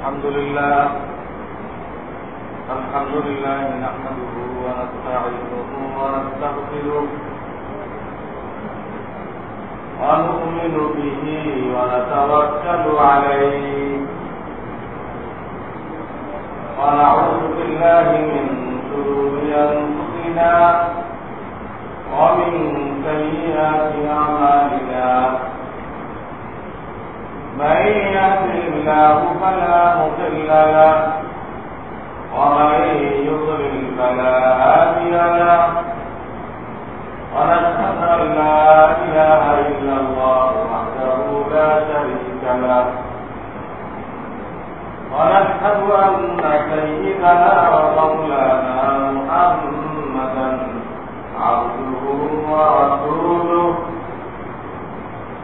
الحمد لله. الحمد لله نحمده ونستعينه ونستغفره. ونؤمن به ونتوكل عليه. ونعوذ بالله من شرور أنفسنا ومن سيئات أعمالنا. من يهد الله فلا مضل له. ومن يضلل فلا هادي له. ونشهد ان لا اله الا الله وحده لا شريك له. ونشهد ان سيدنا ومولانا محمدا عبده ورسوله.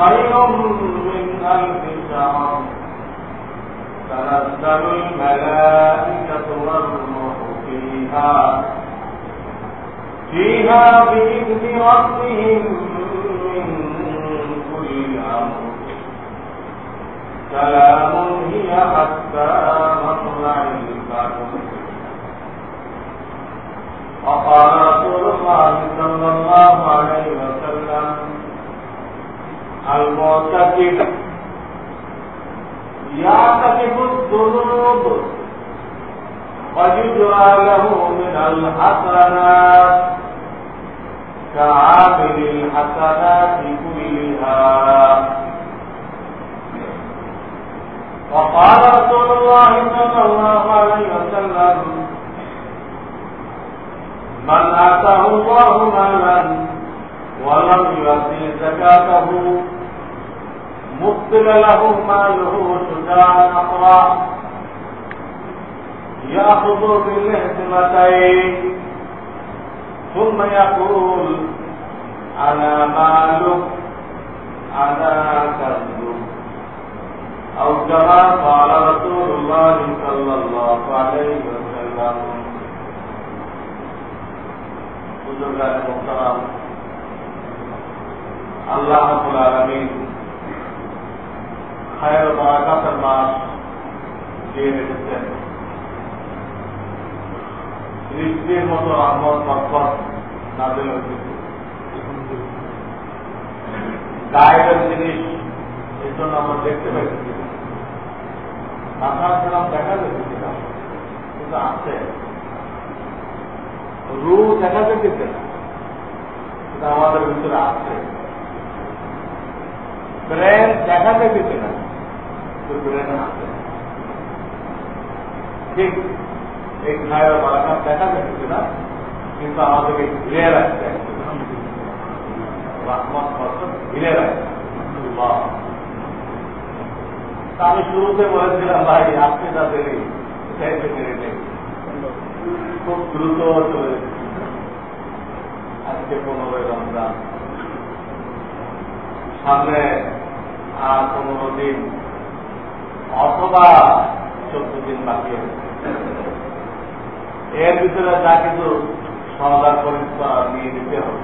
خير من ألف شهر تنزل الملائكة والروح فيها فيها بإذن ربهم من كل أمر سلام هي حتى مطلع الفجر وقال رسول الله صلى الله عليه وسلم المعتكف يعتكف الذنوب ويجرى له من الحسنات كعامل الحسنات كلها. وقال رسول الله صلى الله عليه وسلم من آتاه الله مالا ولم يؤتي زكاته مبطل له ماله شجاع صفراء يأخذ بالاهتمتين ثم يقول على مالك على كذب أو كما قال رسول الله صلى الله عليه وسلم بزرگان محترم اللہ رب العالمین খায়ের বারাকাতের মাস দিয়ে রেখেছেন। মতো নাজিল হয়েছে গায়েবের জিনিস আমরা দেখতে পাইছি। দেখা কিন্তু আছে। রু দেখা যেতেছে আমাদের ভিতরে আছে। ব্রেন দেখা যেতেছে না কিন্তু ব্রেন আছে ঠিক এই দেখা যেতেছে না কিন্তু আমাদেরকে ঘিরে রাখছে ঘিরে রাখছে আমি শুরুতে বলেছিলাম ভাই আজকে যা দেরি চাইতে দেরি নেই খুব দ্রুত চলে আজকে পনেরোই রমজান সামনে আর পনেরো দিন অথবা চোদ্দ দিন বাকি এর ভিতরে যা কিছু সমাধান পরিষ্কার নিয়ে দিতে হবে,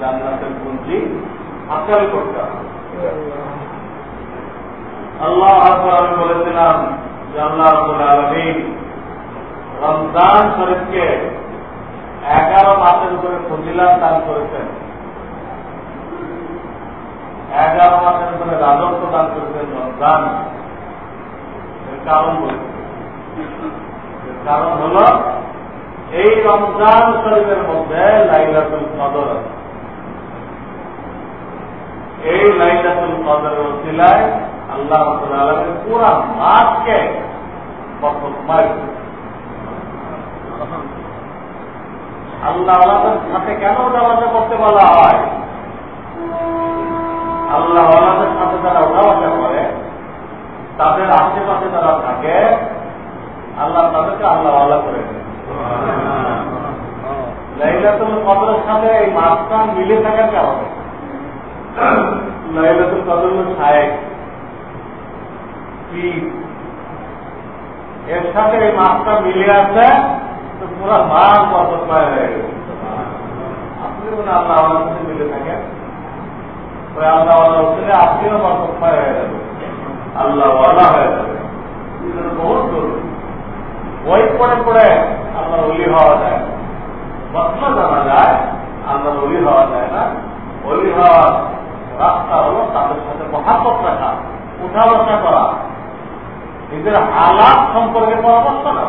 জান্নাতের পুঁজি হাসিল করতে হবে। আল্লাহ আমি বলেছিলাম যে আল্লাহ আলমিন রমজান শরীফকে এগারো মাসের উপরে ফজিলাম দান করেছেন। এগারো মাসের উপরে রাজত্ব দান করেছেন রমজান। কারণ বলেছেন কারণ হল, এই রমজান শরীফের মধ্যে লাইলাতুল কদর এই লাইলাতুল কদরের ওসিলায় আল্লাহ আলমের পুরা মাসকে আল্লাহ সাথে কেন ওঠাবাসা করতে বলা হয়? আল্লাহ আল্লাহদের সাথে যারা ওঠাবাসা করে তাদের আশেপাশে তারা থাকে, আল্লাহ তাদেরকে আল্লাহ আল্লাহ করে লাইলাতুল সাথে এই মাঝখান মিলে থাকার লাইলাতুল কদর কি? এর সাথে এই মাছটা মিলে আছে, তো পুরো মাছ বরকতময় হয়ে গেছে। আপনি মনে আল্লাহ সাথে মিলে থাকেন আল্লাহ আল্লাহ আপনিও বরকতময় হয়ে যাবে আল্লাহ আল্লাহ হয়ে যাবে বহুত জরুরি পড়ে পড়ে অলি হওয়া যায়। মতলা জানা যায় আল্লাহ অলি হওয়া যায় না। অলি হওয়ার রাস্তা হলো তাদের সাথে মহাপত রাখা উঠা বসা করা। নিজের হালাত সম্পর্কে পরামর্শ না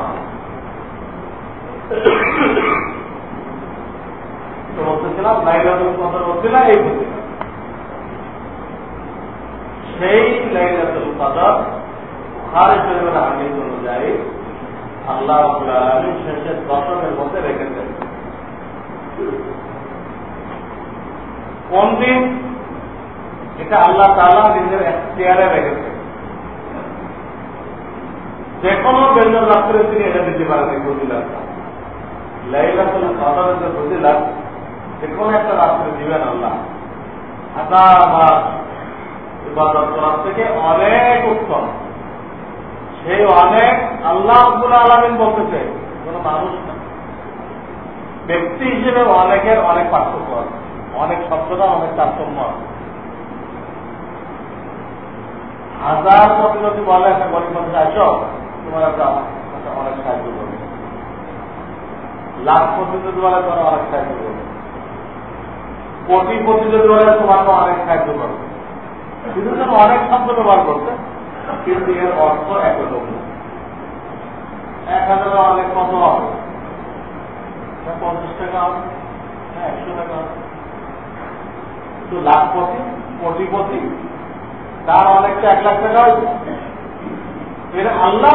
সেই লাইলাতুল কদর অনুযায়ী আল্লাহ আলামিন শেষের দশকের মধ্যে রেখেছেন কোন দিন? এটা আল্লাহ তাআলা নিজের এখতিয়ারে রেখেছেন যে কোনো বেতন রাত্রে তিনি এটা দিতে পারেন, এই ফজিলাতটা লাইলাতুল যে ফজিলাত যে কোনো একটা রাত্রে দিবেন আল্লাহ। হাজার মাস ইবাদত করার থেকে অনেক উত্তম। অনেক আল্লাহ বলতেছে, কোন মানুষ না। ব্যক্তি হিসেবে অনেকের অনেক পার্থক্য আছে। অনেক শব্দটা অনেক তারতম্য আছে। হাজার প্রতি যদি বলে একটা গরিব মানুষ তোমার একটা অনেক সাহায্য করবে। লাখ প্রতি যদি বলে, তোমার অনেক সাহায্য করবে। কোটি প্রতি যদি বলে, তোমাকে অনেক সাহায্য করবে। যেন অনেক শব্দ ব্যবহার করতে কিন্তু এর অর্থ একরকম এক হাজার অনেক কত হবে? পঞ্চাশ টাকা একশো টাকা হবে। তো লাখপতি কোটিপতি তার অনেকটা এক লাখ টাকা এর আল্লাহ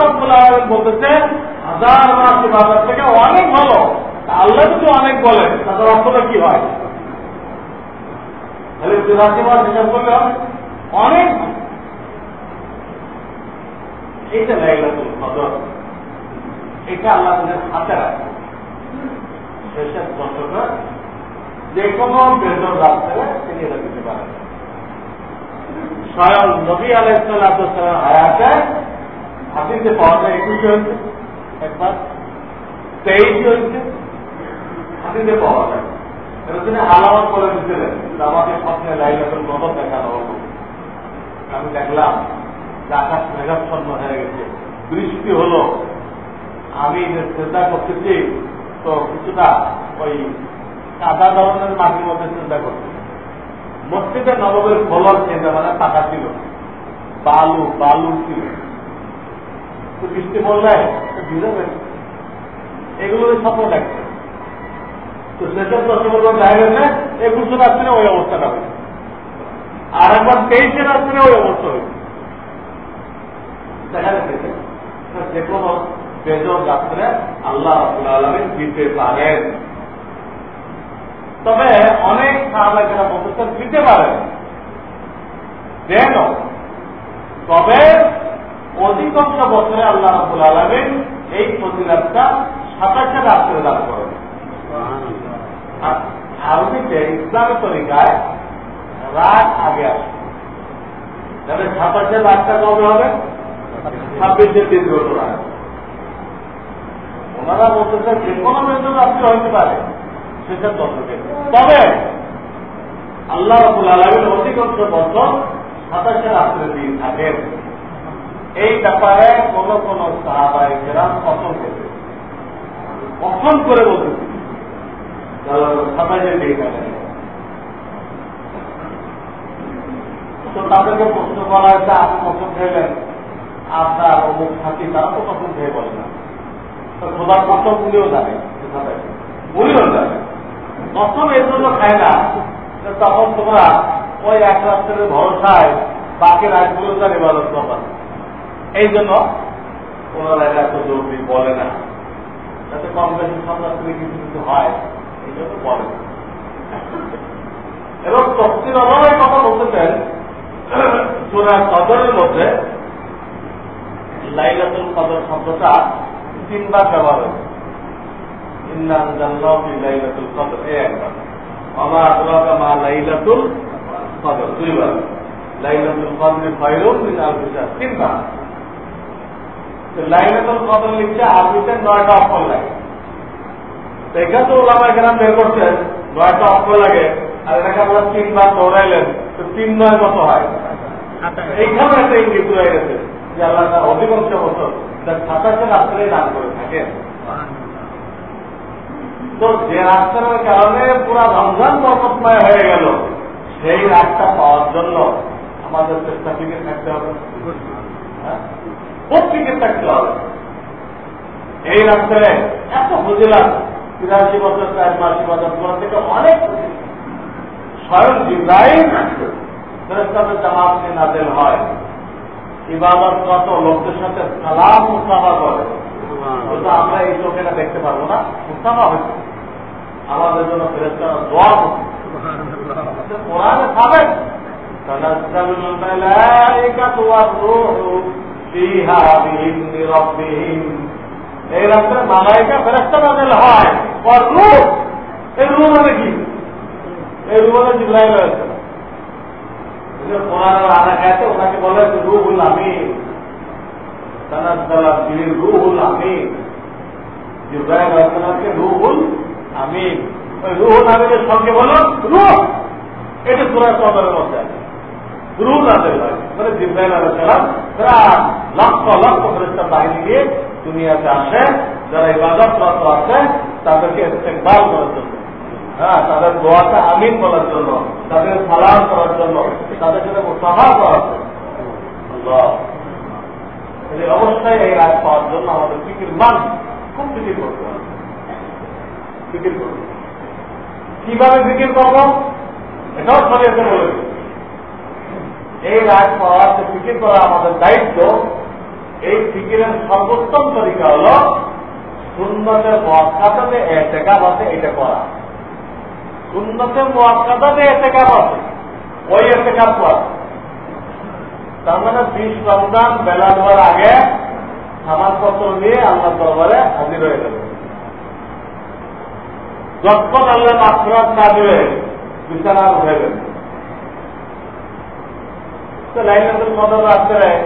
বলতেছে হাজার মাস বাজার থেকে অনেক ভালো। আল্লাহ যদি অনেক বলেন, তাদের অর্থটা কি হয়? তাহলে অনেক এইটা লাইলাতুল কদর। এটা আল্লাহ তাদের শেষের যে কোনো বেতন রাত্রে তিনি দিতে পারেন। স্বয়ং নবী হায়াতে হাতিতে পাওয়া যায় একুশ হয়েছে, একবার তেইশ হয়েছে হাতিতে পাওয়া যায়। এটা তিনি আলামত করে দিচ্ছিলেন আমাকে স্বপ্নে লাইলাতুল কদর হলো আমি দেখলাম আকাশ মেঘাচ্ছন্ন হয়ে গেছে। বৃষ্টি হলো। আমি চিন্তা করতেছি, তো কিছুটা ওই কাদা ধরনের মাটির মধ্যে চিন্তা করছি মসজিদের নবমের ফলন চিন্তা মানে টাকা ছিল। বালু বালু ছিল। তো বৃষ্টি পড়লে ভিজে গেছে এগুলো স্বপ্ন দেখছে। তো শেষের দশমত দেখা গেছে, একুশে রাত্রে ওই অবস্থাটা হয়েছে। আর একবার তেইশে রাত্রে ওই অবস্থা হয়েছে। যে কোনো বেজর রাত্রে আল্লাহ আলমিন দিতে পারেন। তবে অনেক সাহাবাহিকেরা বলতেছেন দিতে পারেন। দেন তবে অধিকাংশ বছরে আল্লাহ রাবুল আলমিন এই ফজিলাতটা সাতাশে রাত্রে দান করেন। আরবিতে ইসলামী তরিকায় রাত আগে আসে। তাহলে সাতাশে রাতটা কবে হবে? ছাব্বিশের দিন ঘটনা ওনারা বলতেছে যে কোনো বেতন রাত্রে হইতে পারে। শেষের দশকে তবে আল্লাহ আলমীর অধিকাংশ বছর সাতাশে রাত্রে দিন থাকেন। এই ব্যাপারে কোন কোন গ্রাম পছন্দ করবে। পছন্দ করে বলতেছি। সাতাশে দিন থাকেন। তো তাদেরকে প্রশ্ন করা হয়েছে, আপনি পছন্দ খেলেন? আপনার অমুক থাকি, তারা তো তখন খেয়ে বলে না। খোদার প্রথম উনিও জানে উনিও জানে। প্রথম এর জন্য খায় না। তখন তোমরা ওই এক রাত্রের ভরসায় বাকি রাতগুলো তার ইবাদত করবা এই জন্য ওনারা এত জরুরি বলে না। যাতে কম বেশি রাত্রে কিছু কিছু হয়, এই জন্য বলে না। এবং তফসির অভাবের কথা বলতেছেন। সুরা কদরের মধ্যে লাইলাতুল কদর শব্দটা তিনবার ব্যবহার হয়েছে। লাইলাতুল কদর এই একবার। আমা আদরাকা মা লাইলাতুল কদর দুইবার। লাইলাতুল কদর খায়রুম মিন আলফি তিনবার। লাইলাতুল কদর লিখছে নয়টা অক্ষর লাগে। এখানে তো ওলামা এখানে বের করছেন নয়টা অক্ষর লাগে আর এটাকে আমরা তিনবার দৌড়াইলেন তো তিন নয় কত হয়। এইখানে একটা ইঙ্গিত রয়ে গেছে। যে আল্লাহ তার অধিকাংশ বছর সাতাশে রাত্রে দান করে থাকেন। তো যে রাস্তার কারণে পুরা রমজান বরকতময় হয়ে গেল, সেই রাস্তা পাওয়ার জন্য আমাদের চেষ্টা টিকে থাকতে হবে। হ্যাঁ? প্রত্যেকে থাকতে হবে। এই রাস্তায় এত বুঝলাম তিরাশি বছর, চার পাঁচশি বছর পর থেকে অনেক স্বয়ং জিব্রাহিম ফেরেস্তাদের জামাতকে নাজেল হয়। ইবাদতরত লোকদের সাথে সালাম মুস্তাফা করে? ওটা আমরা এই লোকেরা দেখতে পারব না মুস্তাফা হয়েছে। আমাদের জন্য ফেরেস্তারা দোয়া কোরআনে পাবেন এই রাত্রে হয়। এই রূপ মানে কি? এই রুমে মানে রয়েছে। কোরআনের আনা গেছে ওনাকে বলে বিল রুহুল আমিন রুহুল আমিন। রূহ! এটা সূরা কদরের মধ্যে আছে। রুহ নাজেল হয়। মানে জিব্রাইল আলাইহিসসালাম প্রায় লক্ষ লক্ষ ফেরেশতা বাহিনী দিয়ে দুনিয়াতে আসে, যারা ইবাদতরত আছে, তাদেরকে ইস্তেকবাল করার জন্য। হ্যাঁ তাদের দোয়াটা আমিন বলার জন্য, তাদের করার জন্য, তাদের করার জন্য। অবস্থায় এই পাওয়ার জন্য আমাদের ফিকির মান খুব ফিকির করতে হবে। কীভাবে ফিকির করব? এটাও শরীয়তে বলে। এই রাজ পাওয়ার যে ফিকির করা আমাদের দায়িত্ব, এই ফিকিরের সর্বোত্তম তরিকা হল সুন্নতের মহাকাতে এতেকাব আছে, এটা করা। সুন্নতের মহাকাতে এতেকাব আছে। ওই এতেকাব করা তার মানে বিশ রমজান বেলা দেওয়ার আগে সামানপত্র নিয়ে আল্লাহ দরবারে হাজির হয়ে গেল। যখন আল্লাহ মাফরাত না দেবে বিছানা উঠে গেল। তো লাইনাতুল কদর রাত্রে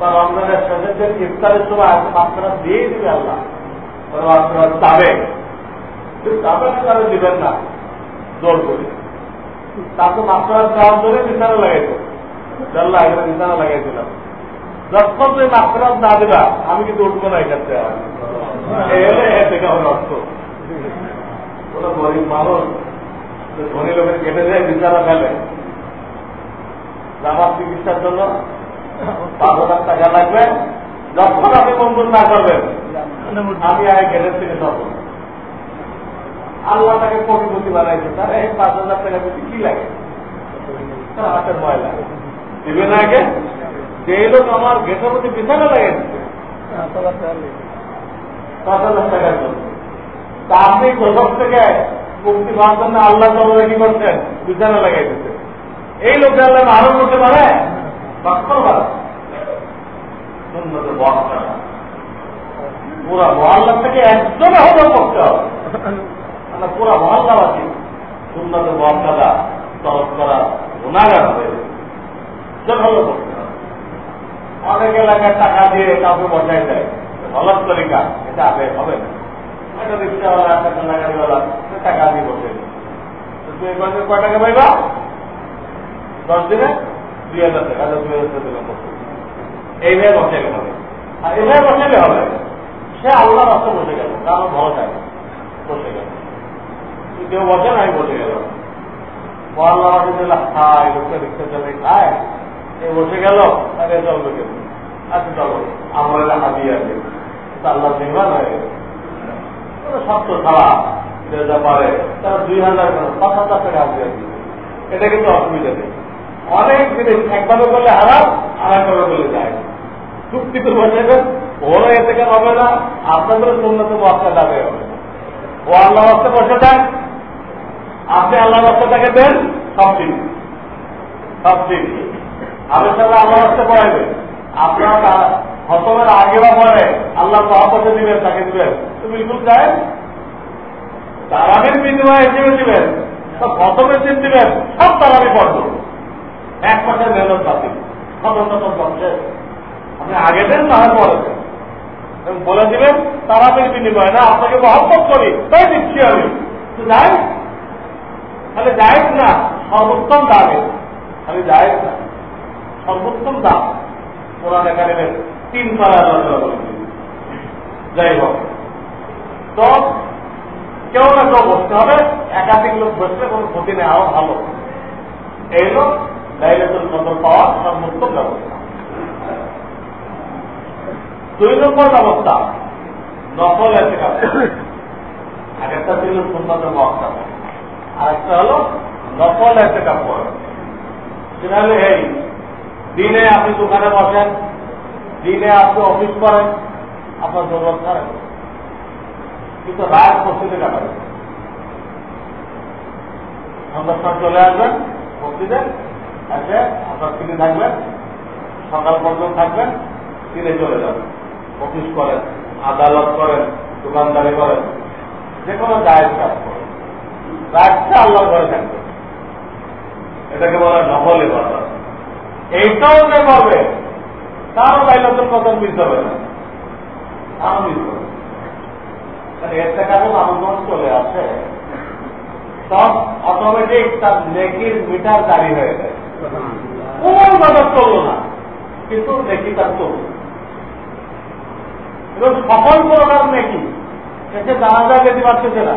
বা রমজানের শেষের দিন ইফতারের সময় আজকে মাত্রা দিয়ে দিবে আল্লাহ। মাত্রা যাবে। তারপরে তারা দিবেন না। জোর করে। তারপর মাত্রা দেওয়ার জন্য বিছানা লাগাইতো। আল্লাহ এখানে বিছানা লাগাইছিলাম। যখন তুমি মাত্রা না দিবা, আমি কিন্তু উঠবো না এখান থেকে। অর্থ। গরিব মানুষ ধনী লোকের কেটে যায় বিছানা ফেলে। আমার চিকিৎসার জন্য পাঁচ হাজার টাকা লাগবে। যখন আপনি মঞ্জুর না করবেন, আমি আগে গেটের থেকে সব। আল্লাহ তাকে কোটিপতি বানাইছে। তার এই পাঁচ হাজার টাকা যদি কি লাগে? তার হাতের ময়লা দিবে না আগে? যে লোক আমার গেটের মধ্যে বিছানা লাগে পাঁচ হাজার টাকার জন্য। তা আপনি কোথাও থেকে মুক্তি পাওয়ার জন্য আল্লাহ তালা কি করছেন? বিছানা লাগাই দিচ্ছে এই লোক আল্লাহ আরও করতে পারে? বাস্তব পারে সুন্নতের বক্তা। পুরা মহল্লা থেকে একজনে হলো করতে হবে। আমরা পুরা মহল্লাবাসী সুন্নতের বক্তারা তরফ করা গুণাগার হবে করতে হবে। অনেক এলাকায় টাকা দিয়ে কাউকে বসাই দেয়। গলত তরিকা, এটা আগে হবে না। একটা রিক্সাওয়ালা, একটা ঠান্ডা গাড়িওয়ালা টাকা দিয়ে বসে তুমি কয় টাকা পাইবা? দশ দিনে? দুই হাজার টাকা। দুই হাজার টাকা এইভাবে বসাইলে হবে আর এইভাবে বসাইলে হবে। সে আল্লাহ রাস্তা বসে গেল। কারণ থাকে বসে গেল। কেউ বসে না, আমি বসে গেলাম। আল্লাহ খায় লোকটা রিক্সা চালে খায় এ বসে গেল তাকে চলবে কেউ আচ্ছা চলো। আমরা লেখা দিয়ে আছে। আল্লাহ নির্মাণ হয়ে গেল সত্য ছাড়া যা পারে, তারা দুই হাজার পাঁচ হাজার টাকা হাজিরা দিবে এটা কিন্তু অসুবিধা নেই। অনেক জিনিস একভাবে করলে হারাম আর একভাবে করলে যায়। চুক্তি তো বসাবেন ওরা এ থেকে হবে না? আপনাদের সুন্নত মক্কা দাবে হবে ও আল্লাহ বসে থাক আপনি আল্লাহ রাস্তাটাকে দেন সব ঠিক। সব ঠিক। আমি সাথে আল্লাহ রাস্তা পড়াইবেন আপনারা হতমের আগে বা পরে আল্লাহ মহাপথে দিবেন, তাকে দিবেন। তো বিলকুল চায় তারাবের বিনিময়ে হিসেবে দিবেন। সব হতমের দিন দিবেন। সব তারাবি পড়ব এক মাসের মেহনত বাতিল। খতম করছে আপনি আগে দেন হয় পরে দেন। বলে দিবেন তারাবির বিনিময়ে। না, আপনাকে মহব্বত করি। তাই দিচ্ছি আমি। যাই। তাহলে যায় না, সর্বোত্তম দামে আমি যাই না, সর্বোত্তম দাম। কোরআন একাডেমির তিন পাড়া যাই হোক। তো কেউ না কেউ বসতে হবে, একাধিক লোক বসলে কোনো ক্ষতি আরও ভালো। এই লোক লাইলাতুল কদর পাওয়ার সর্বোত্তম ব্যবস্থা। দুই নম্বর ব্যবস্থা, নকল এসে আগেরটা ছিল সুন্নতের মহস্তা আর একটা হলো নকল এসে কাপড়। সেটা হলো এই? দিনে আপনি দোকানে বসেন, দিনে আপনি অফিস করেন, আপনার জরুরত করেন কিন্তু রাত মসজিদে কাটাবেন সন্ধ্যার চলে আসবেন মসজিদে এসে আপনার কিনে থাকবেন সকাল পর্যন্ত থাকবেন কিনে চলে যাবেন। অফিস করেন, আদালত করেন, দোকানদারি করেন যে কোনো জায়েজ কাজ করেন। রাতটা আল্লাহ ঘরে থাকবে। এটাকে বলে নকল এবার এইটাও যে করবে তারও লাইলাতুল কদর মিস হবে হবে। অটোমেটিক তার না, কিন্তু নেকি তার চলল। এবং সকল প্রকার নেকি এসে জানাজা যেতে পারতেছে না।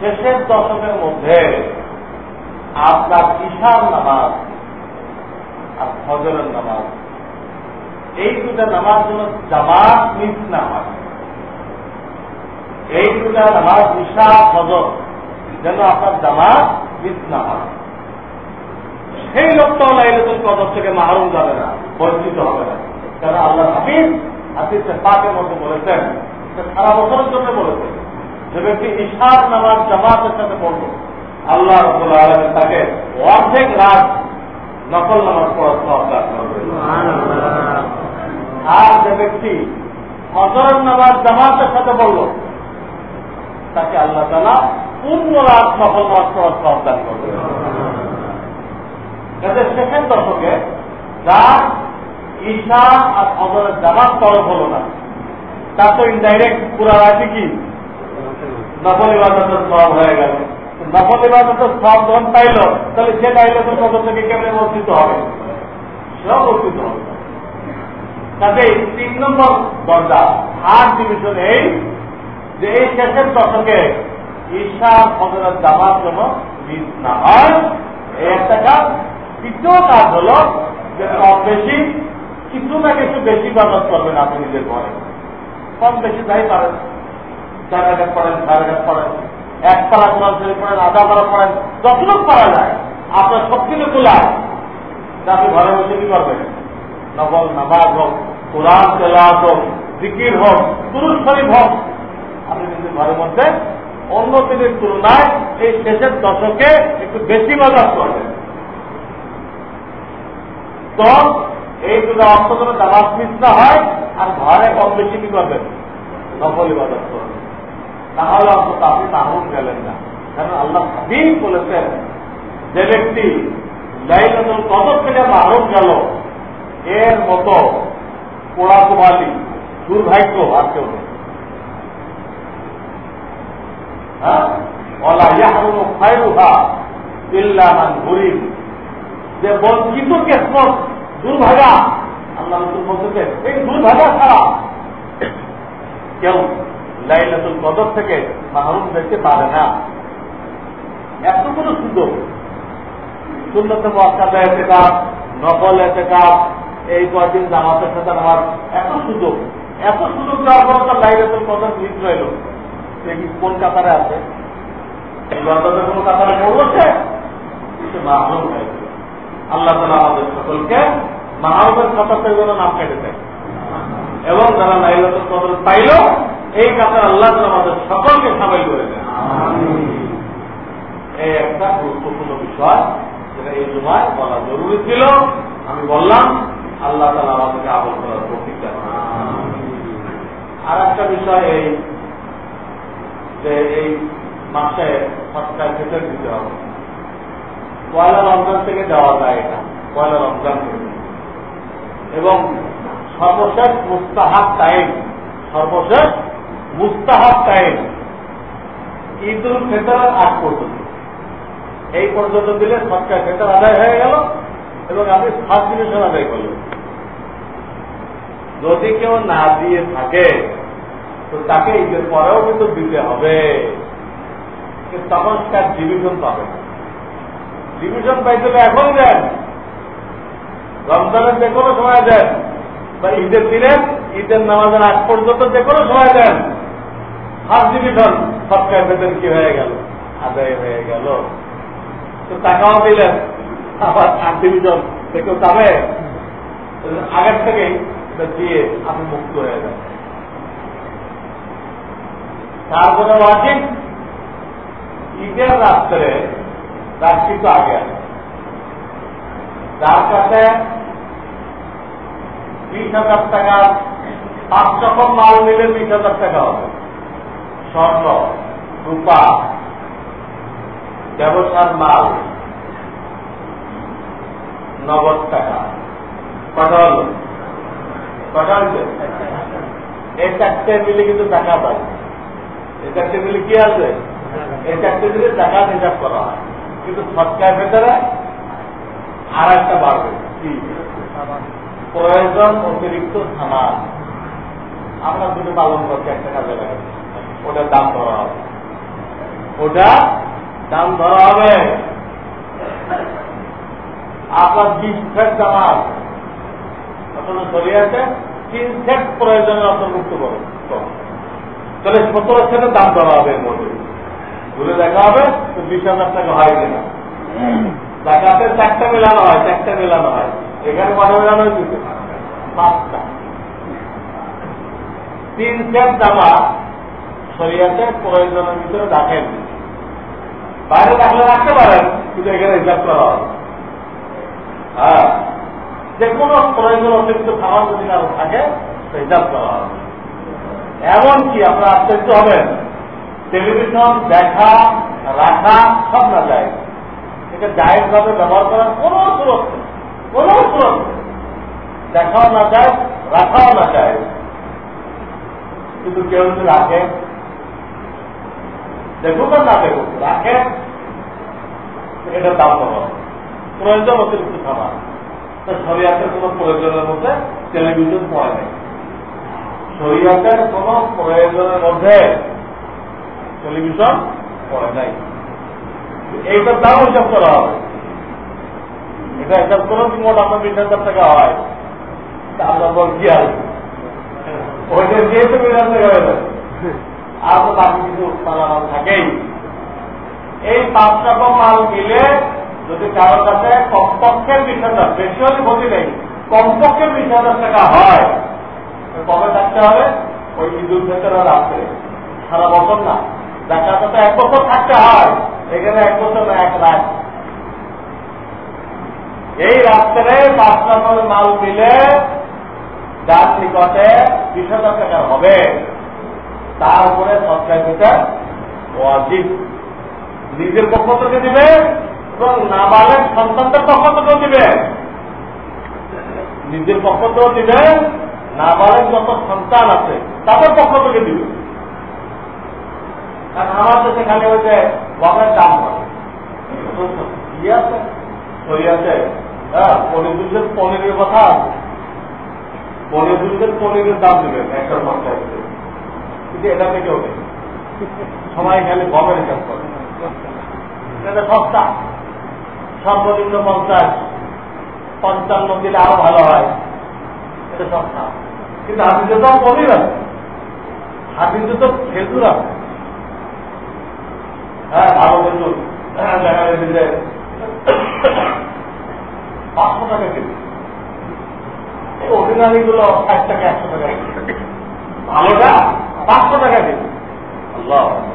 শেষের দশকের মধ্যে আপনার ঈশার নামাজ আর ফজরের নামাজ, এই দুটা নামাজ যেন জামাত মিস না হয়। এই দুটা নামাজ ঈশা, ফজর যেন আপনার জামাত মিস না হয়। সেই লোকটাও লাইলাতুল কদর থেকে মাহরুম যাবে না, বঞ্চিত হবে না। কারণ আল্লাহ হাফিজ হাফিজের পাকের মধ্যে বলেছেন সারা বছরের জন্য বলেছেন যে ব্যক্তি ঈশার নামাজ জামাতের সাথে পড়ল আল্লাহ রবুল আলমের তাকে অর্ধেক রাত নকল নামাজ পড়ার সব করবে। আর যে ব্যক্তি হজরের নামাজ জামাতের সাথে বলল তাকে আল্লাহ তালা পূর্ণ রাত নকল নামাজ পড়ার দান করবে। এদের শেষের দশকে যার ঈশা আর হজরের জামাত তরফ হল না তার তো ইনডাইরেক্ট পুরা রাজি কি নকল ইবাদতের সব হয়ে গেল। নকল ইবাদতের সব যখন পাইল, তাহলে সে পাইলে তো কত থেকে কেমনে বর্ধিত হবে? হবে। কাজে তিন নম্বর দরজা ডিভিশন এই যে এই শেষের দশকে ঈশা ফজরের জামার জন্য না হয়, এই একটা কাজ। তৃতীয় কাজ হল যে কম বেশি, কিছু না কিছু বেশি বাদত করবেন আপনি নিজের ঘরে। কম বেশি যাই পারেন। চার আঘাত পড়েন চার আঘাত পড়েন। এক পালা কোরআন শরীফ পড়েন, আধা পালা পড়েন, যতটুক পারা যায়, আপনার সব কিছু তোলায় আপনি ঘরে বসে কি করবেন? নকল নামাজ হোক, কোরআন তেলাওয়াত হোক, জিকির হোক পুরুষ শরীফ হোক, আপনি কিন্তু ঘরের মধ্যে অন্য দিনের তুলনায় এই শেষের দশকে একটু বেশি মজাজ করবেন। তো, এই দুটো অর্থ যেন নামাজ মিস না হয়, আর ঘরে কম বেশি কি করবেন? নকল ইবাদত করবেন। তাহলে অন্তত আপনি মাহরুম গেলেন না। কারণ আল্লাহ হাবিব বলেছেন, যে ব্যক্তি লাইলাতুল কদর থেকে মাহরুম গেল, এর মতো দুর্ভাগ্য আর কেউ নেই। যে বঞ্চিত দুর্ভাগা, আল্লাহ বলতেছে এই দুর্ভাগা ছাড়া কেউ লাইলাতুল কদর থেকে মাহরুম দেখতে পারে না। এতগুলো সুযোগ। সুন্দর মক্কাতে এসে কাপ নকল এসে কাপ এই কয়েকদিন জামাতের সাথে আমার এত সুযোগ। এত সুযোগ দেওয়ার পর তার তোর কত ভিত রইল দেখি কোন কাতারে আছে? কোন কাতারে পড়ছে সে? মাহরুম হয়েছে আল্লাহ তালা আমাদের সকলকে মাহরুমের কাতারতে যেন নাম কেটে দেয়। এবং যারা লাইলাতুল কদর পাইল এই কাতার আল্লাহ আমাদের সকলকে সামিল করে দেয় একটা গুরুত্বপূর্ণ বিষয় যেটা এই সময় বলা জরুরি ছিল। আমি বললাম, আল্লাহ তালা আমাদেরকে আবল করার প্রতিজ্ঞা আর একটা বিষয় এই যে এই মাসে সপ্তাহে ভেতর দিতে হবে? পয়লা রমজান থেকে দেওয়া যায় এটা, পয়লা রমজান এবং সর্বশেষ মুস্তাহাব টাইম সর্বশেষ মুস্তাহাব টাইম ঈদ উল ফেতরের আগ পর্যন্ত। এই পর্যন্ত দিলে সরকার ফেতর আদায় হয়ে গেল এবং আপনি ফার্স্ট ডিভিশন আদায় করলেন। যদি কেউ না দিয়ে থাকে, তো তাকে ঈদের পরেও কিন্তু দিতে হবে। তখন তার ডিভিশন পাবে ডিভিশন পাইতে এখন দেন। রমজানের যে কোনো সময় দেন বা ঈদের দিনের ঈদের নামাজের আগ পর্যন্ত যে কোনো সময় দেন। ফার্স্ট ডিভিশন সরকার বেতন কি হয়ে গেল? আদায় হয়ে গেল। তো টাকাও দিলেন, আবার আট ডিভিশন সে কেউ যাবে। আগের থেকেই দিয়ে আপনি মুক্ত হয়ে যান তারপরে ওয়াজিব ঈদের রাত্রে তার কিন্তু আগে। আছে যার কাছে বিশ হাজার টাকা, পাঁচ রকম মাল নিলে বিশ হাজার টাকা হবে। স্বর্ণ, রূপা, ব্যবসার মাল, নগদ টাকা। কটা হল? কটা হয়েছে এই চারটে মিলে কিন্তু টাকা পাই। এই চারটে মিলে কি আছে? এই চারটে মিলে টাকা হিসাব করা হয়। কিন্তু সৎকার ভেতরে আর একটা বাড়বে। কি? প্রয়োজন অতিরিক্ত সামান। আমরা দুটো পালন করছি একটা কাজে লাগে ওটার দাম ধরা হবে। ওটা দাম ধরা হবে। আপনার বিশ ফেট জামাত আপনার শরীয়তে তিন সেট প্রয়োজনের অন্তর্ভুক্ত করুন। তাহলে সতেরো সেটের দাম ধরা হবে মধ্যে। ঘুরে দেখা হবে, তো বিশ হাজার টাকা হয় কিনা? জাকাতে চারটা মেলানো হয়, চারটা মেলানো হয়। এখানে কটা মেলানো হয়েছে? পাঁচটা। তিন সেট জামা শরীয়তে প্রয়োজনের ভিতরে রাখেন। বাইরে রাখলে রাখতে পারেন, কিন্তু এখানে হিসাব করা হবে হ্যাঁ যে কোনো প্রয়োজন অতিরিক্ত খাবার যদি কারও থাকে হিসাব করা হবে এমনকি আপনার আশ্চর্য হবেন, টেলিভিশন দেখা, রাখা সব না যায়। এটা জায়েজ ভাবে ব্যবহার করার কোন সুরত কোন সুরত দেখাও না যায়, রাখাও না যায়। কিন্তু কেউ যদি রাখে দেখুক আর না দেখুক রাখে এটার দাম পাবো প্রয়োজন অতিরিক্ত খাবার। শরিয়াতের কোন প্রয়োজনের মধ্যে টেলিভিশন পড়ে নেই। শরিয়াতের কোন প্রয়োজনের মধ্যে টেলিভিশন পড়ে নাই। এইটার দাম হিসাব করা হবে। এটা হিসাব করো কি মোট আপনার বিশ হাজার টাকা হয়? তারপর কি আর ওইটা দিয়ে তো বিশ হাজার টাকা হয়ে আর বাকি কিছু মালামাল থাকেই। এই পাঁচ রকম মাল মিলে যদি কারোর কাছে কমপক্ষে বিশ হাজার, বেশি হলে ক্ষতি নেই, কমপক্ষে বিশ হাজার টাকা হয় কবে থাকতে হবে? ওই ইঁদুর ভেতরে রাখতে সারা বছর না। দেখা তো এক বছর থাকতে হয়। এখানে এক বছর না, এক রাত। এই রাত্রে পাঁচ রকম মাল মিলে যার নিকটে বিশ হাজার টাকা হবে। তারপরে সরকার ভিতর ওয়াজিব। নিজের পক্ষ থেকে দিবে এবং নাবালের সন্তানদের পক্ষ থেকেও দিবে। নিজের পক্ষ থেকেও দিবে, নাবালের যত সন্তান আছে তাদের পক্ষ থেকে দিবে। কারণ আমার দেশে খালি ওই যে গমের দাম আছে? সই আছে। হ্যাঁ পনির দুধের পনিরের কথা পনির দুধের পনিরের দাম দেবে একটা পঞ্চায়েত কিন্তু এটা থেকেও নেই সবাই খালি গমের হিসাব করে। এটা সস্তা। সর্বনিম্ন পঞ্চাশ। পঞ্চান্ন দিলে আরও ভালো হয়। এটা সস্তা। কিন্তু হাতিতে তো কমই আছে হাতিতে তো খেজুর আছে। হ্যাঁ ভালো খেজুর। দেখা যাচ্ছে যে পাঁচশো টাকা কেজি। অর্ডিনারি গুলো ষাট টাকা একশো টাকা ভালোটা কেজি আল্লাহ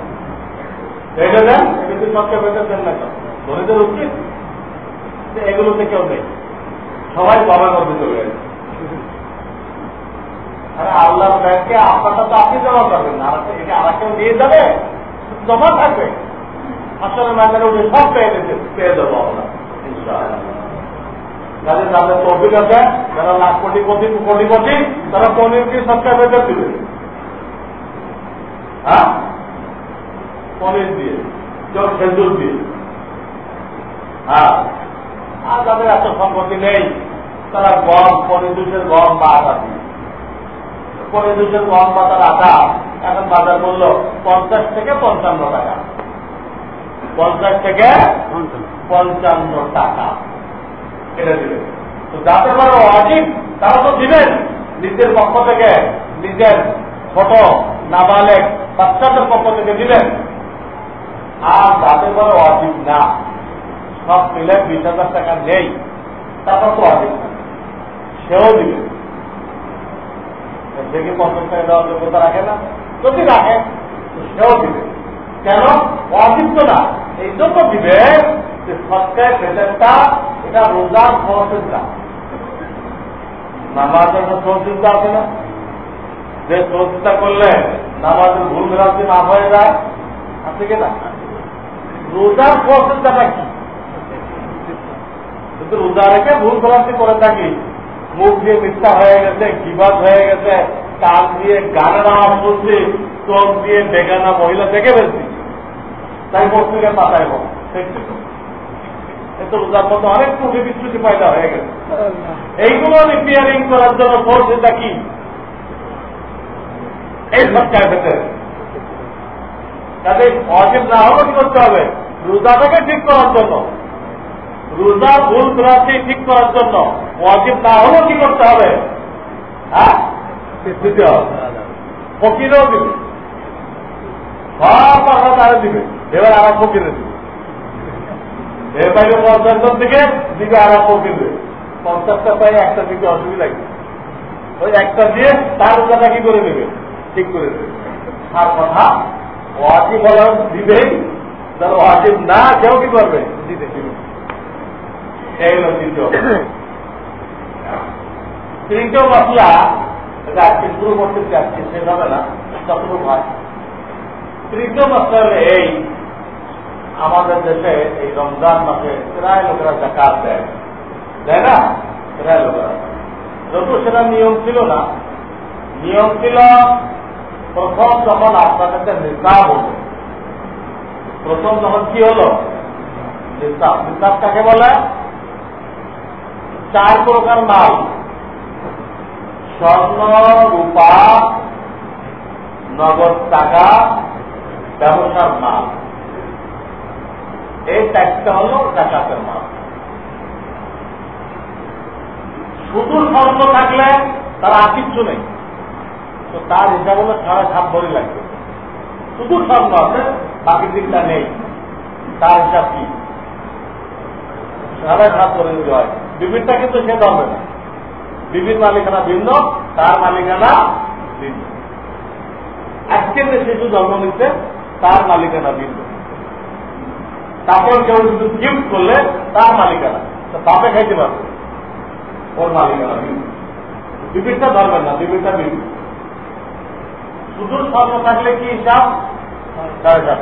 কেউ নেই। সবাই বাবার মধ্যে চলে আরে আল্লাহ ব্যাংকে আপনারটা তো আপনি জমা করবেন না। এটা আর কেউ নিয়ে যাবে, জমা থাকবে। আসলে ময়দানে উঠে সব পেয়ে দিতে পেয়ে দেবো আমরা যাদের যাদের তহবিল আছে, যারা লাখ কোটি কোটি কোটি কোটি, তারা পনিরকে হ্যাঁ? পনির দিয়ে কেউ খেজুর দিয়ে। হ্যাঁ। আর যাদের এত সম্পত্তি নেই তারা গম পনির দুশের গম বা আটা দিয়ে। পনির দুশের গম বা তার আটা এখন বাজার মূল্য পঞ্চাশ থেকে পঞ্চান্ন টাকা। পঞ্চাশ থেকে পঞ্চান্ন। টাকা। এটা দিবেন তো যাদের বড় অজিব তারা তো দিবেন। নিজের পক্ষ থেকে নিজের ছোট নাবালেক বাচ্চাদের পক্ষ থেকে দিবেন আর যাদের বড় অজিব না। সব মিলে বিশ হাজার টাকা নেই, তারপর তো অজিব না। সেও দিবে। সে কি পঞ্চাশ টাকা দেওয়ার যোগ্যতা রাখে না। যদি রাখে সেও দিবে। কেন? অজিব তো না। এই জন্য দিবে যে সৎকায় বেতনটা এটা রোজার সহযোগিতা নামাজের সহযোগিতা আছে না। যে সহযোগিতা করলে নামাজের ভুল ভ্রান্তি না হয়ে যায়, আছে কি না? রোজার সহযোগিতাটা কি? কিন্তু রোজা রেখে ভুল ভ্রান্তি করে থাকি। মুখ দিয়ে মিথ্যা হয়ে গেছে কিবাদ হয়ে গেছে, কান দিয়ে আওয়াজ শুনছি, চোখ দিয়ে বেগানা মহিলা দেখে ফেলছি। তাই পত্রিকা পাতায় হোক এত রোজার হয়ে এইগুলো করার জন্য কাজে অজিব না হলেও কি করতে হবে? রোজাটাকে ঠিক করার জন্য। রোজা ভুল ভ্রান্তি ঠিক করার জন্য। অজিব না হলেও কি করতে হবে? হ্যাঁ? দিবে। দিবে। এবার আর ফকিরে দিবে। এর বাইরে পঞ্চাশ জন থেকে দিকে আর ফকির দেবে পঞ্চাশটা পাই একটা ওই একটা দিয়ে তার কি করে দেবে? ঠিক করে দেবে। আর কথা ওয়াজিব হল দিবেই যারা ওয়াজিব না কেউ কি করবে? এই তৃতীয় মশলা এটা আজকে শুরু করতে চাচ্ছি শেষ হবে না তৃতীয় মশলা এই, আমাদের দেশে এই রমজান মাসে প্রায় লোকেরা জাকাত দেয়। দেয় না? প্রায় লোকেরা। যদিও সেটা নিয়ম ছিল না, নিয়ম ছিল প্রথম যখন আপনার কাছে নিসাব হলো, প্রথম যখন কি হলো? নিসাব। নিসাব কাকে বলে? চার প্রকার মাল। স্বর্ণ, রূপা, নগদ টাকা, ব্যবসার মাল। এই ট্যাক্সটা হল জাকাতের মাল। শুধু স্বর্ণ থাকলে তার আর কিচ্ছু নেই। তো তার হিসাব হলো সাড়ে সাত ভরি লাগবে। শুধু স্বর্ণ আছে, বাকি দিকটা নেই। তার হিসাব কি? সাড়ে সাত ভরি যদি হয়, বিবিরটা কিন্তু সে ধরবে না। বিবির মালিকানা ভিন্ন, তার মালিকানা ভিন্ন। আজকের যে শিশু জন্ম নিচ্ছে, তার মালিকানা ভিন্ন। তারপর কেউ কিন্তু গিফট করলে, তার মালিকানা। বাপে খাইতে পারবে। ওর মালিকানা ভিন্ন। বিবিরটা ধরবেন না, বিবিরটা ভিন্ন। শুধু স্বর্ণ থাকলে কি হিসাব সাড়ে সাত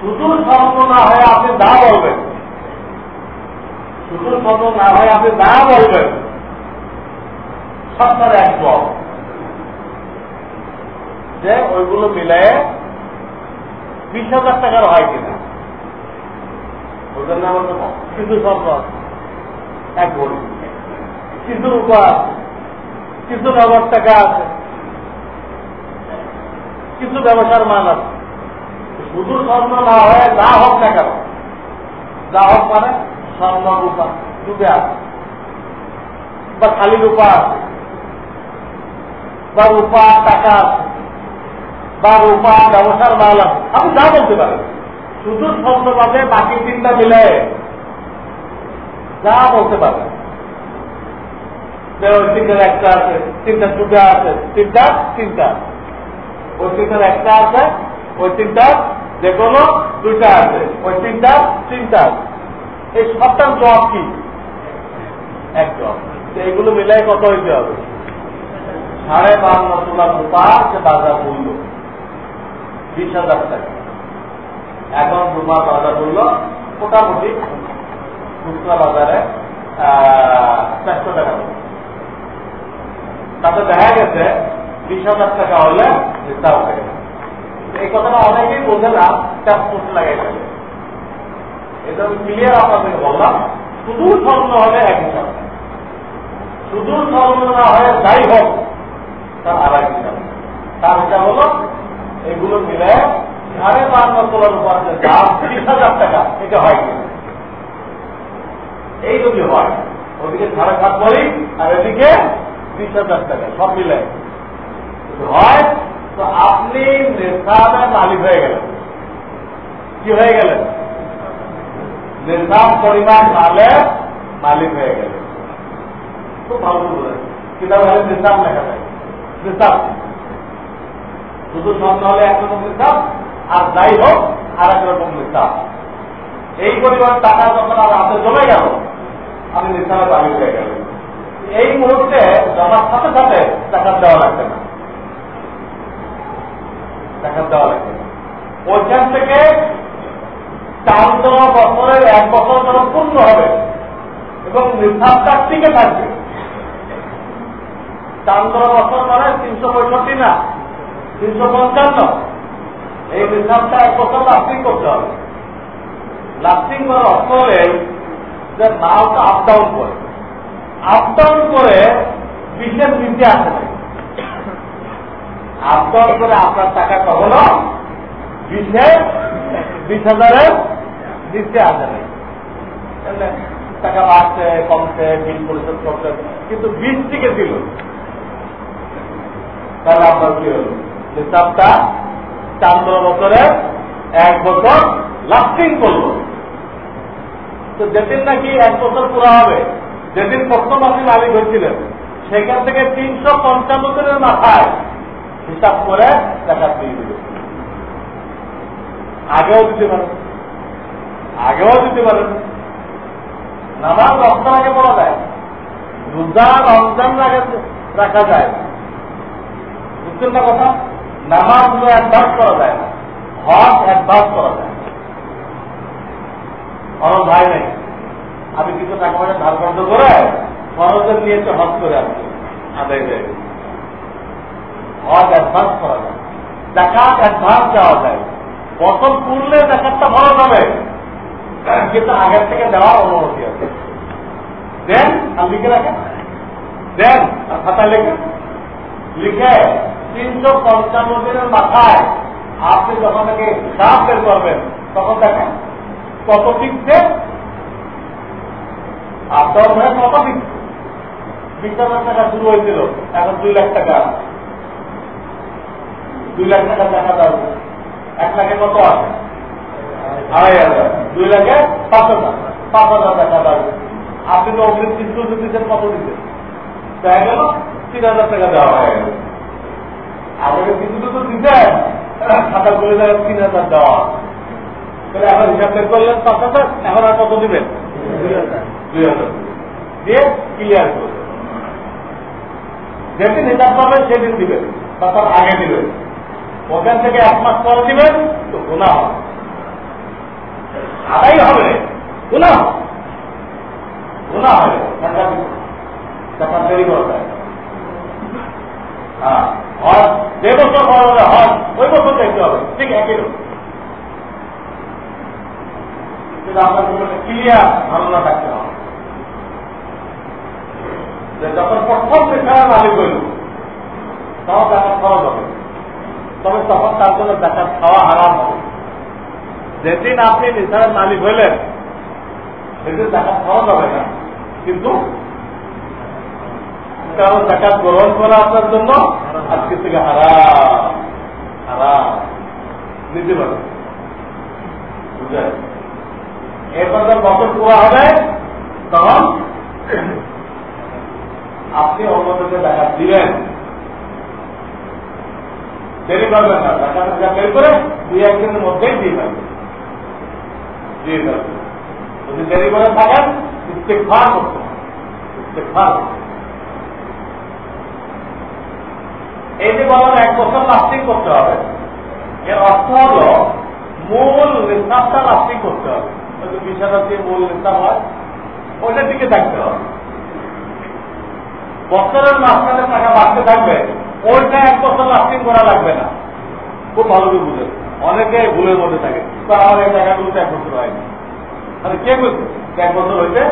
শুধু স্বর্ণ না হয় আপনি দা বলবেন। শুধু স্বর্ণ না হয় আপনি দা বলবেন সত্তর এক বল। যে ওইগুলো মিলে বিশ হাজার টাকার হয় কিনা? ওদের নাম কিছু স্বর্ণ এক ভরি কিছু আছে। কিছু নগদ টাকা আছে। কিছু ব্যবসার মাল আছে। শুধু স্বর্ণ না হয়, যা হোক না কেন। যা হোক মানে স্বর্ণ রূপা দুটো আছে। বা খালি রূপা আছে। বা রূপা টাকা আছে। বা রূপা ব্যবসার মাল আছে। আপনি যা বলতে পারেন। শুধু স্বর্ণ বাদে বাকি তিনটা মিলে। যা বলতে ওই তিনটার একটা আছে তিনটা দুটা আছে, তিনটা তিনটা। ওই তিনটার একটা আছে তিনটা যে কোনো দুইটা আছে। ওই তিনটা। তিনটা এই সবটার জবাব কি? এক জবাব। এইগুলো মিলাই কত হইতে হবে? সাড়ে বান্ন তোলার রূপা, সে বাজার মূল্য। বিশ হাজার টাকা। এখন রূপা, বাজার মূল্য মোটামুটি খুচরা বাজারে চারশো টাকা। তাতে দেখা গেছে বিশ হাজার টাকা হলে হিসাব হয়ে এই কথাটা অনেকেই বোঝে না, চাপ করতে লাগাই থাকে এটা ক্লিয়ার আপনাদের বললাম। শুধু স্বর্ণ হলে এক হিসাব। শুধু স্বর্ণ না হয়ে যাই হোক, তার আর এক হিসাব। তার হিসাব হলো, এগুলো মিলে সাড়ে বান্ন তোলার উপর দাম বিশ হাজার টাকা এটা হয় এই যদি হয়, ওদিকে সাড়ে সাত বলি, আর এদিকে বিশ হাজার টাকা, সব মিলে। হয়, তো আপনি নেশাবের মালিক হয়ে গেলেন। কি হয়ে গেলেন? নেশাব পরিমাণ মালে মালিক হয়ে গেলেন। খুব ভালো বলে নেশাব লেখা নেশাব শুধু হলে একরকম আর যাই হোক আর এক রকম নিঃশ্বাস এই পরিমাণ টাকা যখন আর হাতে জমে গেল আমি নিঃশ্বাসে বাড়ি হয়ে গেল এই মুহূর্তে জমার সাথে সাথে টাকা দেওয়া লাগবে না। টাকা দেওয়া ওইখান থেকে চারতম বছরের এক বছর যখন পূর্ণ হবে এবং নিঃশ্বাসটা টিকে থাকবে। চারতম বছর মানে তিনশো পঁয়ষট্টি না, তিনশো পঞ্চান্ন। এই হিসাবটা এক বছর লাস্টিং করতে হবে। লাস্টিং করার অর্থ হলে যে মালটা আপ ডাউন করে। আপ ডাউন করে বিশেষ নিচে আসে নাই আপ ডাউন করে আপনার টাকা কখনো বিশে, বিশ হাজারে আসে নাই টাকা বাড়ছে, কমছে, বিল পরিশোধ করছে, কিন্তু বিশ থেকে দিল। তাহলে আপনার কি হলো? হিসাবটা চান্দ্র বছরে এক বছর লাস্টিং করল। তো যেদিন নাকি এক বছর পুরা হবে, যেদিন প্রথম আপনি মালিক হয়েছিলেন, সেখান থেকে তিনশো পঞ্চান্ন দিনের মাথায় হিসাব করে টাকা দিয়ে দিবে। আগেও দিতে পারেন। আগেও দিতে পারেন। নামাজ রমজান আগে পড়া যায়। রোজা রমজান আগে রাখা যায়। বুঝছেন না কথা? নামাজ অ্যাডভান্স করা যায় না। হজ অ্যাডভান্স করা যায়। খরচ হয় নাই। আমি কিছু টাকা পয়সা ধার বন্ধ করে খরচের নিয়ে তো হজ করে আসছি আদায় গেছে। হজ অ্যাডভান্স করা যায়। দেখাত অ্যাডভান্স দেওয়া যায়। প্রথম পুরলে দেখাতটা ভালো যাবে। কিন্তু আগের থেকে দেওয়ার অনুমতি আছে। দেন, আর লিখে রাখেন। দেন, আর খাতায় লেখেন। লিখে তিনশো পঞ্চান্ন দিনের মাথায় আপনি যখন থেকে হিসাব বের করবেন, তখন দেখেন কত দিচ্ছে আপনার কত দিচ্ছে বিশ হাজার টাকা শুরু হয়েছিল, এখন দুই লাখ টাকা দুই লাখ টাকা দেখা যাবে এক লাখে কত আছে। আড়াই হাজার। দুই লাখে পাঁচ হাজার। পাঁচ হাজার টাকা যাবে আপনি তো অগ্রিম তিনশো দিচ্ছেন কত দিচ্ছেন দেখা গেল, তিন হাজার টাকা দেওয়া হয়ে গেল। আপনাকে কিছু তো দিতেন খাতা করে দেয় তিন হাজার দেওয়া। তাহলে এখন হিসাব বের করলেন পাঁচ হাজার, এখন আর কত দিবেন? দুই হাজার। দিয়ে ক্লিয়ার করবেন যেদিন হিসাব পাবেন, সেদিন দিবেন। বা তার আগে দিবেন। ওখান থেকে এক মাস পর দিবেন, তো গুণা হবে। আদাই হবে গুণা গুণা হবে টাকা দেরি করা যায় হ্যাঁ হজ বছর বড় হবে হজ, ওই বছর দেখতে হবে, ঠিক একই রকম। আপনার ক্লিয়ার ধারণা থাকতে হবে। যখন প্রথম পেশার মালিক হইল, তখন দেখা খরচ হবে। তবে তখন তার জন্য দেখা খাওয়া হারাম হবে। যেদিন আপনি নিসারের মালিক হইলেন, সেদিন জাকাত খাওয়া যাবে না। কিন্তু কারণ জাকাত গ্রহণ করা আপনার জন্য আজকে থেকে হারাম হারাম। নিতে পারে এরপর যখন বছর পুরো হবে, তখন আপনি অন্যদেরকে দেখা দিবেন দেরি করবেন না। দেখা টাকা বের করে দুই একদিনের মধ্যেই দিয়ে থাকবেন দিয়ে থাকবেন যদি দেরি করে থাকেন ইস্তেকফার করতে হবে। এই যে বলার এক বছর লাস্টিং করতে হবে। এর অর্থ হল, মূল নিঃশ্বাসটা লাস্টিং করতে হবে। হাজার দিয়ে মূল নিঃশ্বাস হয়, ওইটার দিকে থাকতে হবে। বছরের মাঝখানে টাকা বাড়তে থাকবে ওইটা এক বছর লাস্টিং করা লাগবে না। খুব ভালো করে বুঝে অনেকে ভুলের মধ্যে থাকে। তো এই টাকাগুলো এক বছর হয়নি। তাহলে কে বলছে? এক বছর হয়েছে?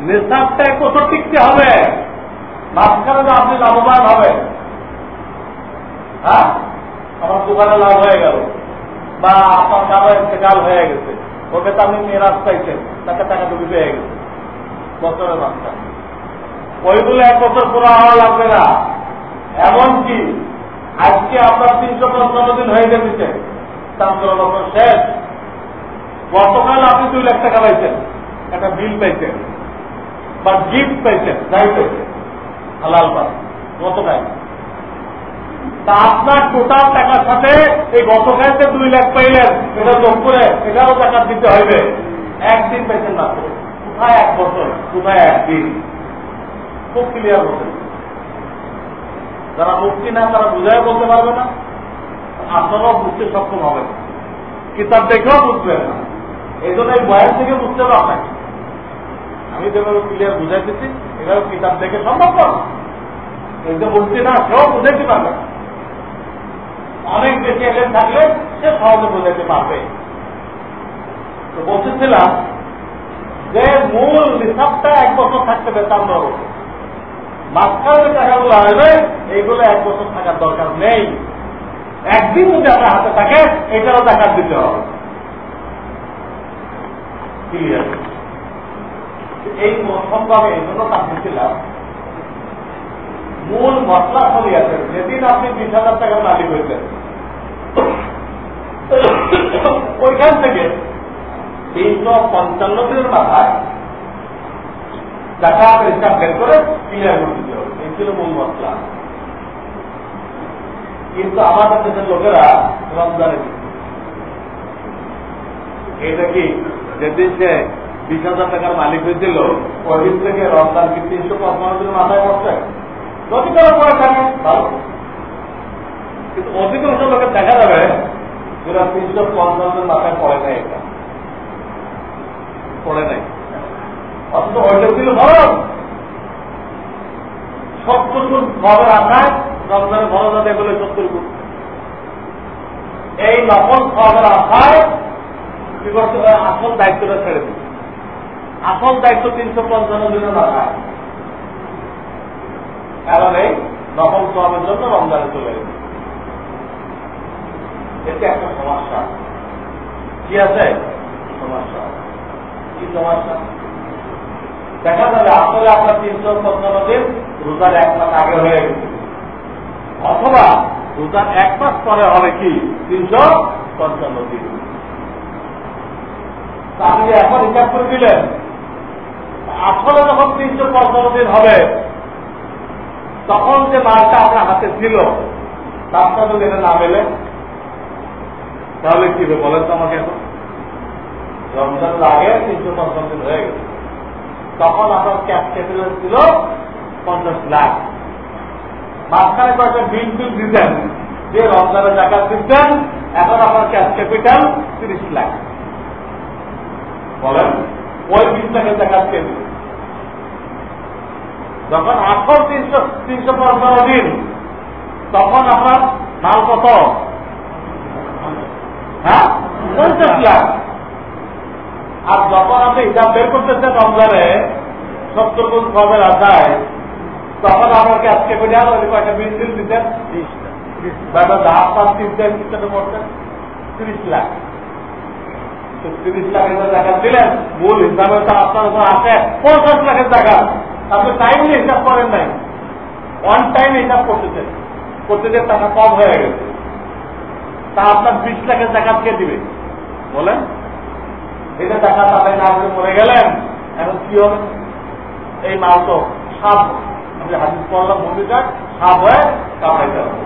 নিঃশ্বাসটা এক বছর টিকতে হবে। মাঝখানে তো আপনি লাভবান হবে। হ্যাঁ? আমার দোকানে লাভ হয়ে গেল। বা আপনার কারও ইন্তেকাল হয়ে গেছে। ওকে তো আপনি মেরাজ পাইছেন। তাকে টাকা ডুবি পেয়ে গেছে। বছরের মাঝখানে। ওইগুলো এক বছর পুরো হওয়া লাগবে না। এমনকি আজকে আপনার তিনশো পঞ্চান্ন দিন হয়ে গেছে শেষ। গতকাল আপনি দুই লাখ টাকা পাইছেন, একটা বিল পাইছেন বা গিফট পাইছেন, যাই পাইছেন, হালাল পান, গতকাল। তা আপনার টোটাল টাকার সাথে এই গতকালতে দুই লাখ পাইলেন, এটা যোগ করে এটারও টাকা দিতে হবে একদিন পাইছেন মাত্র, কোথায় এক বছর, কোথায় একদিন? খুব ক্লিয়ার বলতে যারা মুক্তি না তারা বুঝাই বলতে পারবে না। আপনারাও বুঝতে সক্ষম হবে না। কিতাব দেখেও বুঝবেন না। এই জন্য এই থেকে বুঝতে পারবেন আমি যেভাবে ক্লিয়ার বুঝাইতেছি, এভাবে কিতাব দেখে সম্ভব না। এই যে মুক্তি না, সেও বুঝাইতে পারবে অনেক বেশি এলেন থাকলে সে সহজে বোঝাতে পারবে। তো বলতেছিলাম যে মূল হিসাবটা এক বছর থাকতে বেতন দর মাঝখানে টাকাগুলো আসবে এইগুলো এক বছর থাকার দরকার নেই। একদিন যদি আপনার হাতে থাকে, এটারও টাকা দিতে হবে। এই সম্ভাবে এই জন্য কাঁদতেছিলাম মূল মশলা সবই আছে। যেদিন আপনি বিশ হাজার টাকার মালিক হয়েছেন ওইখান থেকে তিনশো পঞ্চান্ন দিনের মাথায় টাকা হিসাব বের করে ক্লিয়ার করে দিতে হবে। এই ছিল মূল মশলা। কিন্তু আমাদের দেশের লোকেরা রমজানে এটা কি, যেদিন সে বিশ হাজার টাকার মালিক হয়েছিল ওই থেকে রমজান কি তিনশো পঞ্চান্ন দিনের মাথায় পড়ছে? যদি কারও পরে থাকে ভালো। কিন্তু অধিকাংশ লোকের দেখা যাবে যেটা তিনশো পঞ্চাশের মাথায় পড়ে নাই এটা। পড়ে নাই। অথচ ওইটা ছিল ভালো সত্তর গুণ খবর আশায় রমজানের বলে সত্তর গুণ। এই নকল খবর আশায় আসল দায়িত্বটা ছেড়ে দিচ্ছে আসল দায়িত্ব তিনশো পঞ্চান্ন দিনের মাথায় কারণ এই নকল সবের জন্য রমজানে চলে গেছে এতে একটা সমস্যা। কি আছে? সমস্যা। কি সমস্যা? দেখা যাবে আসলে আপনার তিনশো পঞ্চান্ন দিন রোজার এক মাস আগে হয়ে গেছে। অথবা রোজার এক মাস পরে হবে কি? তিনশো পঞ্চান্ন দিন আপনি এখন হিসাব করে দিলেন, আসলে যখন তিনশো পঞ্চান্ন দিন হবে, তখন যে মালটা আপনার হাতে ছিল, তারটা যদি না মেলে। তাহলে কি বলেন তো আমাকে এখন? রমজান আগে তিনশো পঞ্চাশ দিন হয়ে গেছে। তখন আপনার ক্যাশ ক্যাপিটাল ছিল পঞ্চাশ লাখ। মাঝখানে কয়েকটা বিল বিল দিতেন, যে রমজানের টাকা দিতেন, এখন আপনার ক্যাশ ক্যাপিটাল তিরিশ লাখ। বলেন, ওই বিশ লাখের টাকা যখন আসল তিনশো তিনশো পঞ্চান্ন দিন, তখন আপনার মাল কত? হ্যাঁ? পঞ্চাশ লাখ। আর যখন আপনি হিসাব বের করতেছেন রমজানে সত্তর গুণ খবর আসায় তখন আমাকে আজকে বেরিয়ে আলো কয়েকটা বিল বিল দিতেন? পাঁচ তিন পড়তেন। তিরিশ লাখ। তিরিশ লাখের টাকা দিলেন মূল হিসাবে তো আপনার উপর আছে পঞ্চাশ লাখের টাকা আপনি টাইমলি হিসাব করেন নাই। ওয়ান টাইম হিসাব করতেছেন। করতে যে টাকা কম হয়ে গেছে। তা আপনার বিশ লাখের টাকা কে দিবে? বলেন। এটা টাকা তাদের না করে মরে গেলেন। এখন কি হবে? এই মাল তো সাপ। আমি হাজির করলাম মন্দিরটা সাপ হয়ে কামাইতে হবে।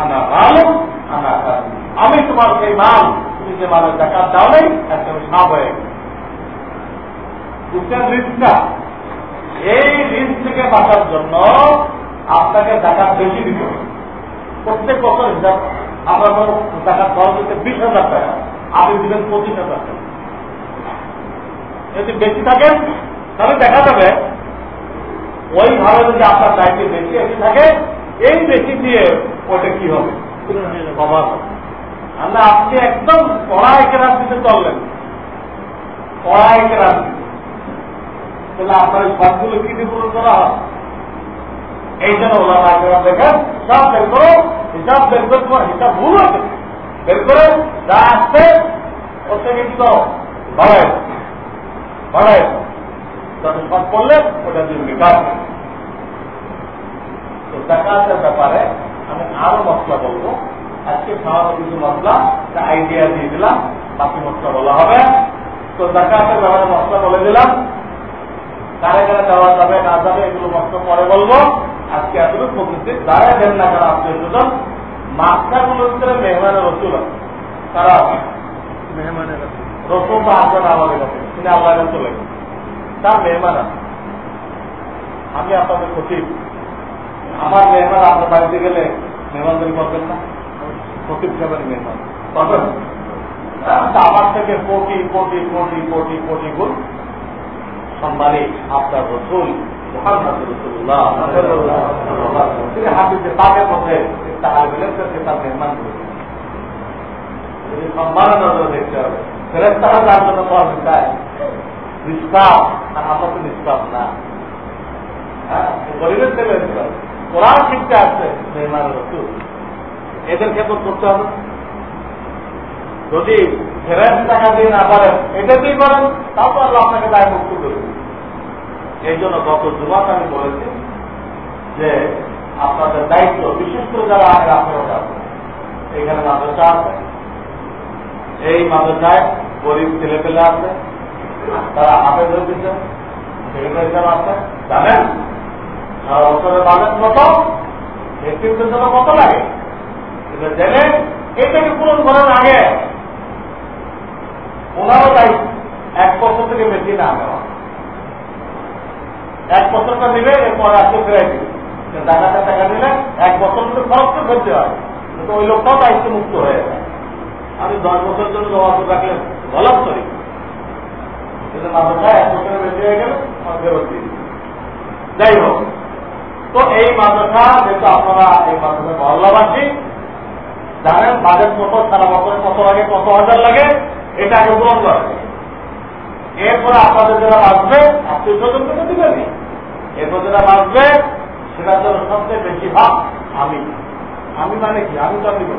আনা ভালো আনা আমি তোমার সেই মাল, তুমি যে মালের টাকা দাও নেই একটা সাপ হয়ে বুঝছেন রিস্কটা এই রিস্ক থেকে বাঁচার জন্য আপনাকে টাকা বেশি দিতে হবে। প্রত্যেক বছর হিসাব, আপনার টাকা খরচ হচ্ছে বিশ হাজার টাকা। আপনি দিবেন পঁচিশ হাজার টাকা। যদি বেশি থাকেন, তাহলে দেখা যাবে ওইভাবে যদি আপনার দায়িত্ব বেশি বেশি থাকে, এই বেশি দিয়ে ওইটা কি হবে? কভার হবে। আমরা আপনি একদম পড়ায় কেরার দিতে চললেন পড়ায় কেরার দিতে। তাহলে আপনার সবগুলো কি পূরণ করা হয়? এই জন্য ওলামা কেরাম দেখেন সব বের করো, হিসাব বের করে তোমার হিসাব ভুল আছে বের করে যা আসছে, ওর থেকে কি করো? বাড়ায় বাড়ায় তাতে সব করলে ওটা দিন কাজ তো জাকাতের ব্যাপারে আমি আরও মশলা বলব। আজকে খাওয়ার কিছু মশলা আইডিয়া দিয়ে দিলাম, বাকি মশলা বলা হবে। তো জাকাতের ব্যাপারে মশলা বলে দিলাম। কারে কারে দেওয়া যাবে, না যাবে, এগুলো মশলা পরে বলব। আজকে এতটুকু বলতেছি যারা দেন না কারা আত্মীয় স্বজন মাস্টারগুলোর ভিতরে মেহমানের রসুল তারা মেহমানের রসুল। তো আসবে না আমাদের কাছে, তিনি আল্লাহ চলে গেছে তার মেহমান আছে। আমি আপনাদের সচিব আমার মেহমান আপনার বাড়িতে গেলে মেহমানদারি করবেন না? সচিব সাহেবের মেহমান। করবেন? আমার থেকে কোটি কোটি কোটি কোটি কোটি গুণ সম্মানী আপনার রসুল তিনি হাফিজের পাকের মধ্যে তার সম্মানের নজরে দেখতে হবে। ফেরেস্তারা তার জন্য চায় নিষ্পাপ, আর আমরা তো না। হ্যাঁ গরিবের কোরআন শিখতে আসছে রসুল। এদের ক্ষেত্রে করতে হবে। যদি ফেরেস টাকা দিয়ে না পারেন এটাতেই করেন, তাও তো আল্লাহ আপনাকে দায় মুক্ত করবে। এই জন্য গত জুমাত আমি বলেছি যে আপনাদের দায়িত্ব, বিশেষ করে যারা আগে আপনারা এখানে মাদ্রাসা আছে এই মাদ্রাসায় গরিব ছেলে পেলে আছে তারা করার আগে ওনারও এক থেকে বেশি না টাকাটা টাকা নিলে এক বছর খরচ তো ফেলতে হয়। কিন্তু ওই লোকটাও দায়িত্ব মুক্ত হয়ে যায়। আমি দশ বছরের জন্য জমা রাখলে গলত করি যাই হোক, তো এই মাদ্রাসা, যেহেতু আপনারা এই মাদ্রাসা মহল্লাবাসী জানেন বাজেট কত, সারা বছরে কত লাগে, কত হাজার লাগে, এটা আগে পূরণ করে এরপরে আপনাদের যারা বাঁচবে, আত্মীয় স্বজন থেকে দিবেনি এরপর যেটা বাঁচবে সেটা জন্য সবচেয়ে বেশি ভাব আমি। আমি মানে কি? আমি তো দিব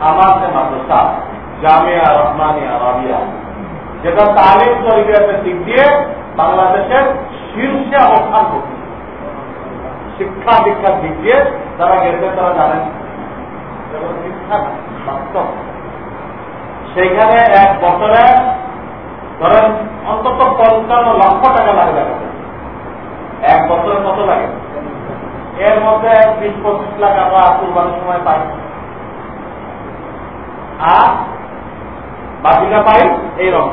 আমার যে মাদ্রাসা, জামিয়া, রহমানিয়া, রাবিয়া। যেটা তালিম তরিকাতের দিক দিয়ে বাংলাদেশের শীর্ষে অবস্থান করছে। শিক্ষা দীক্ষার দিক দিয়ে যারা গেছে, তারা জানেন। শিক্ষা সেইখানে এক বছরে ধরেন অন্তত পঞ্চান্ন লক্ষ টাকা লাগে দেখা এক বছরে কত লাগে? এর মধ্যে বিশ পঁচিশ লাখ আমরা কুরবানির সময় পাই। আর বাকিটা পাই এই রকম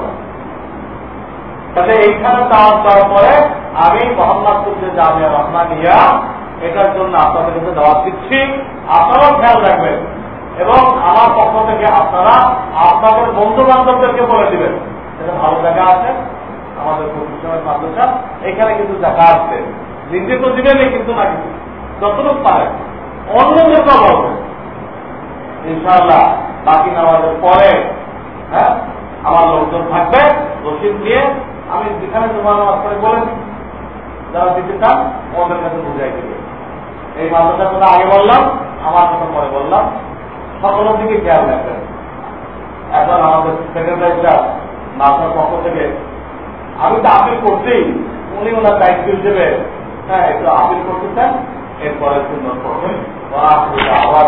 তাহলে এইখানে দাওয়াত পরে আমি মোহাম্মদপুর যে জামিয়া রহমানিয়া এটার জন্য আপনাদের কাছে দাওয়াত দিচ্ছি। আপনারাও খেয়াল রাখবেন। এবং আমার পক্ষ থেকে আপনারা আপনাদের বন্ধু বান্ধবদেরকে বলে দিবেন এটা ভালো জায়গা আছে। আমাদের প্রতিষ্ঠানের মাদ্রাসা, এখানে কিন্তু জায়গা আছে। নিজে তো দিবেনই কিন্তু না কিন্তু। যতটুকু পারে অন্যদেরকেও বলবেন ইনশাআল্লাহ বাকি নামাজের পরে হ্যাঁ আমার লোকজন থাকবে রসিদ দিয়ে আমি যেখানে তোমার নামাজ পড়ে বলে যারা দিতে চান, ওদের কাছে বুঝাই দেবে। এই মাদ্রাসার কথা আগে বললাম, আমার কথা পরে বললাম। সকলের দিকে খেয়াল রাখবেন। এখন আমাদের সেক্রেটারি সাহেব নাসার পক্ষ থেকে, আমি তো আপিল করতেই, উনি ওনার দায়িত্ব হিসেবে হ্যাঁ একটু আপিল করতে চান, এরপরে সুন্দর করবেন আবার